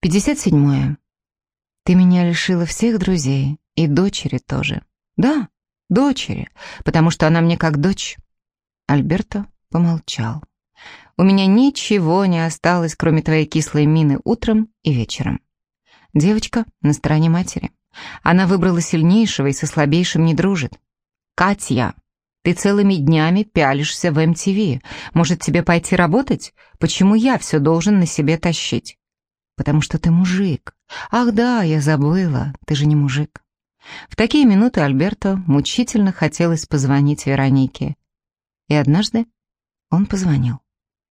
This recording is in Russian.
Пятьдесят седьмое. Ты меня лишила всех друзей, и дочери тоже. Да, дочери, потому что она мне как дочь. Альберто помолчал. У меня ничего не осталось, кроме твоей кислой мины утром и вечером. Девочка на стороне матери. Она выбрала сильнейшего и со слабейшим не дружит. Катя, ты целыми днями пялишься в МТВ. Может, тебе пойти работать? Почему я все должен на себе тащить? Потому что ты мужик. Ах да, я забыла, ты же не мужик. В такие минуты Альберто мучительно хотелось позвонить Веронике. И однажды он позвонил.